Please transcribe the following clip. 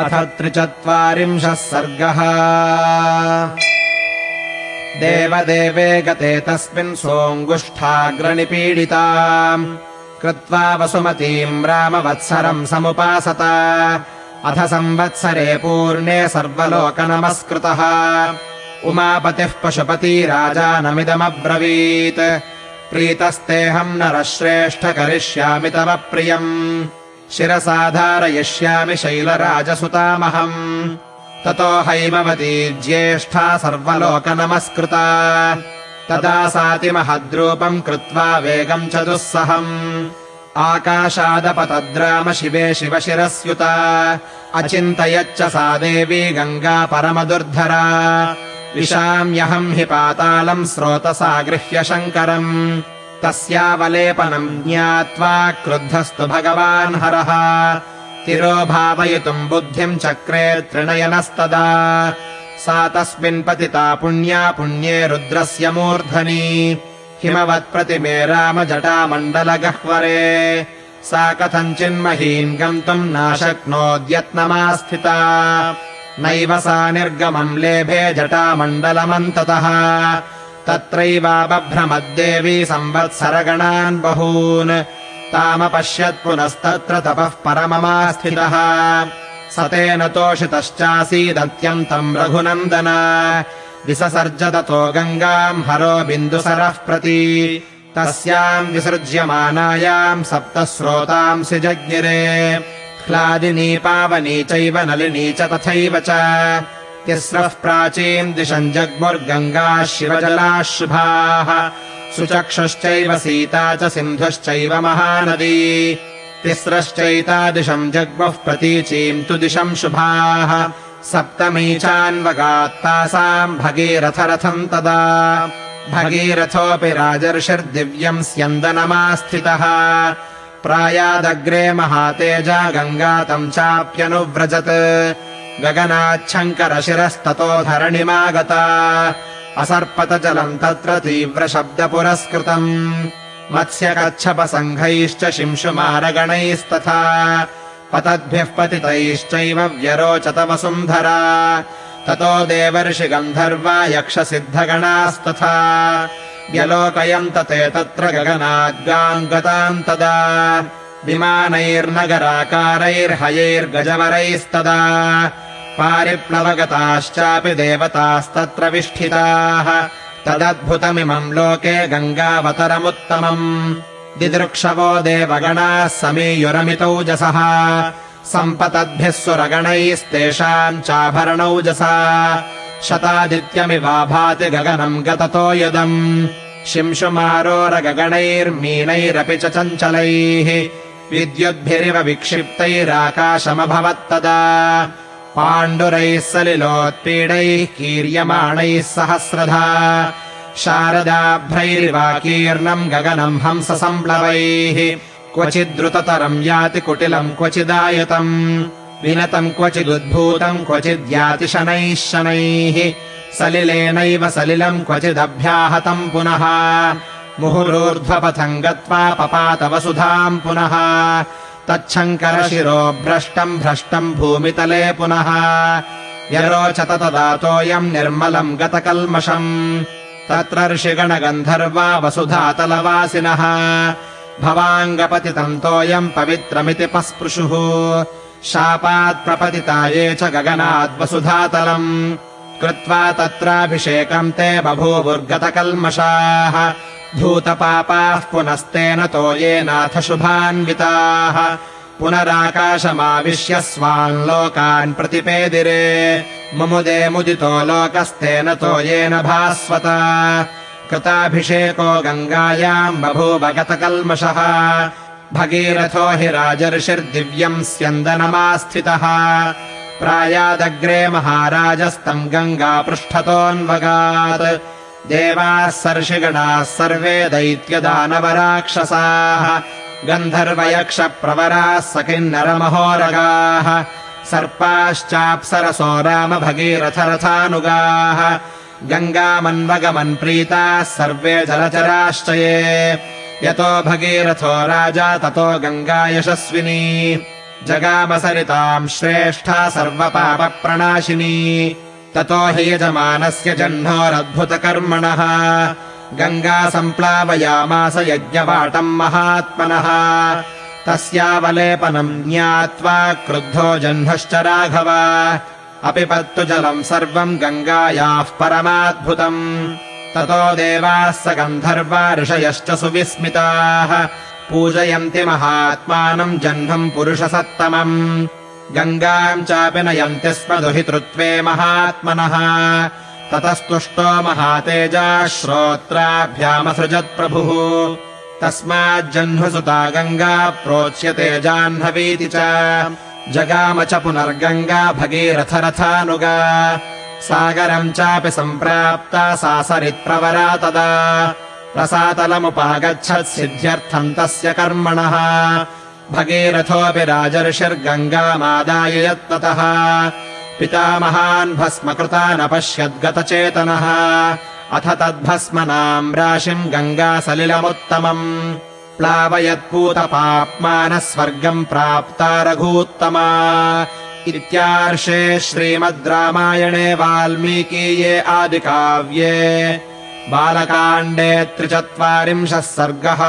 अथ त्रिचत्वारिंशः सर्गः। देवदेवे गते तस्मिन् सोऽङ्गुष्ठाग्रनिपीडिता कृत्वा वसुमतीम् रामवत्सरम् समुपासत। अथ संवत्सरे पूर्णे सर्वलोकनमस्कृतः। उमापतिः पशुपती राजानमिदमब्रवीत् प्रीतस्तेऽहम् नरश्रेष्ठ करिष्यामि तव प्रियम् शिरसाधारयिष्यामि शैलराजसुतामहम्। ततो हैमवती ज्येष्ठा सर्वलोकनमस्कृता। तदा सातिमहद्रूपम् कृत्वा वेगम् च दुःसहम्। आकाशादपतद्राम शिवे शिवशिरस्युता। अचिन्तयच्च सा देवी गङ्गा परमदुर्धरा। विशाम्यहम् हि पातालम् स्रोतसा गृह्य शङ्करम् तस्यावलेपनम् ज्ञात्वा क्रुद्धस्तु भगवान् हरः। तिरोभावयितुम् बुद्धिम् चक्रे त्रिणयनस्तदा सा तस्मिन् पतिता पुण्या पुण्ये रुद्रस्य मूर्धनि। हिमवत्प्रतिमे रामजटामण्डलगह्वरे। सा कथञ्चिन्महीम् गन्तुम् नाशक्नोद्यत्नमास्थिता। नैव सा निर्गमम् लेभे जटामण्डलमन्ततः तत्रैवा बभ्रमद्देवी संवत्सरगणान् बहून्। तामपश्यत् पुनस्तत्र तपः परममास्थितः। स तेन तोषितश्चासीदत्यन्तम् रघुनन्दन। विससर्ज ततो गङ्गाम् हरो बिन्दुसरः प्रति। तस्याम् विसृज्यमानायाम् सप्तस्रोतांसि जज्ञिरे चैव नलिनी च तथैव च तिस्रः प्राचीम् दिशम् जग्मुर्गङ्गाः शिवजलाः शुभाः सुचक्षुश्चैव सीता च सिन्धुश्चैव महानदी। तिस्रश्चैतादिशम् जग्मुः प्रतीचीम् तु दिशम् शुभाः। सप्तमी चान्वगात्तासाम् भगीरथरथम् तदा। भगीरथोऽपि राजर्षिर्दिव्यम् स्यन्दनमास्थितः। प्रायादग्रे महातेजा गङ्गा तम् चाप्यनुव्रजत् गगनाच्छङ्करशिरस्ततो धरणिमागता असर्पत जलम् तत्र तीव्रशब्दपुरस्कृतम्। मत्स्यकच्छपसङ्घैश्च शिंशुमारगणैस्तथा। पतद्भिः पतितैश्चैव व्यरोचत वसुन्धरा ततो देवर्षि गन्धर्वा यक्षसिद्धगणास्तथा। व्यलोकयन्त ते तत्र गगनाद्गाम् गताम् तदा विमानैर्नगराकारैर्हयैर्गजवरैस्तदा पारिप्लवगताश्चापि देवतास्तत्र विष्ठिताः। तदद्भुतमिमम् लोके गङ्गावतरमुत्तमम्। दिदृक्षवो देवगणाः समीयुरमितौजसः सम्पतद्भिः सुरगणैस्तेषाम् चाभरणौजसा शतादित्यमिवाभाति गगनम् गततो यदम्। शिंशुमारोरगगणैर्मीनैरपि च चञ्चलैः। विद्युद्भिरिव विक्षिप्तैराकाशमभवत्तदा पाण्डुरैः सलिलोत्पीडैः कीर्यमाणैः सहस्रधा। शारदाभ्रैरिवाकीर्णम् गगनम् हंससम्प्लवैः क्वचिद्रुततरम् याति कुटिलम् क्वचिदायतम् विनतम् क्वचिदुद्भूतम् क्वचिद्याति शनैः शनैः। सलिलेनैव सलिलम् क्वचिदभ्याहतम् पुनः। मुहुरोर्ध्वपथम् गत्वा पपातवसुधाम् पुनः तच्छङ्करशिरो भ्रष्टम् भ्रष्टम् भूमितले पुनः। व्यरोचत तदातोऽयम् निर्मलम् गतकल्मषम्। तत्र ऋषिगणगन्धर्वा वसुधातलवासिनः। भवाङ्गपतितम् तोऽयम् पवित्रमिति पस्पृशुः। शापात्प्रपतिता ये च गगनाद्वसुधातलम् कृत्वा तत्राभिषेकम् ते बभूवुर्गतकल्मषाः धूतपापाः पुनस्तेन तोयेनाथ शुभान्विताः पुनराकाशमाविश्य स्वान् लोकान् प्रतिपेदिरे। मुमुदे मुदितो लोकस्तेन तोयेन भास्वत। कृताभिषेको गङ्गायाम् बभूवगतकल्मषः। भगीरथो हि राजर्षिर्दिव्यम् स्यन्दनमास्थितः। प्रायादग्रे महाराजस्तम् गङ्गापृष्ठतोऽन्वगात् देवाः सर्षिगणाः सर्वे दैत्यदानवराक्षसाः गन्धर्वयक्षप्रवराः सकिन्नरमहोरगाः सर्पाश्चाप्सरसो राम भगीरथरथानुगाः गङ्गामन्वगमन् प्रीताः सर्वे जलचराश्च ये यतो भगीरथो राजा ततो गङ्गा यशस्विनी। जगामसरिताम् श्रेष्ठा सर्वपापप्रणाशिनी ततो हि यजमानस्य जह्नोरद्भुतकर्मणः। गङ्गा सम्प्लावयामास यज्ञवाटम् महात्मनः। तस्यावलेपनम् ज्ञात्वा क्रुद्धो जह्नश्च राघव। अपि पत्तु जलम् सर्वम् गङ्गायाः परमाद्भुतम्। ततो देवाः स गन्धर्वा ऋषयश्च सुविस्मिताः। पूजयन्ति महात्मानम् जह्नम् पुरुषसत्तमम् गङ्गाम् चापि नयन्ति स्म दुहितृत्वे महात्मनः। ततस्तुष्टो महातेजा श्रोत्राभ्यामसृजत्प्रभुः। तस्माज्जह्नुसुता गङ्गा प्रोच्यते जाह्नवीति च। जगाम च पुनर्गङ्गा भगीरथरथानुगा। सागरम् चापि सम्प्राप्ता सा सरित्प्रवरा तदा। रसातलमुपागच्छत् सिद्ध्यर्थम् तस्य कर्मणः भगीरथोऽपि राजर्षिर्गङ्गामादाय यत्नतः पितामहान् भस्मकृता न पश्यद्गतचेतनः अथ तद्भस्मनाम् राशिम् गङ्गासलिलमुत्तमम्। प्लावयत्पूतपाप्मानः स्वर्गम् प्राप्ता रघूत्तमा। इत्यार्षे श्रीमद् रामायणे वाल्मीकीये आदिकाव्ये। बालकाण्डे त्रिचत्वारिंशः सर्गः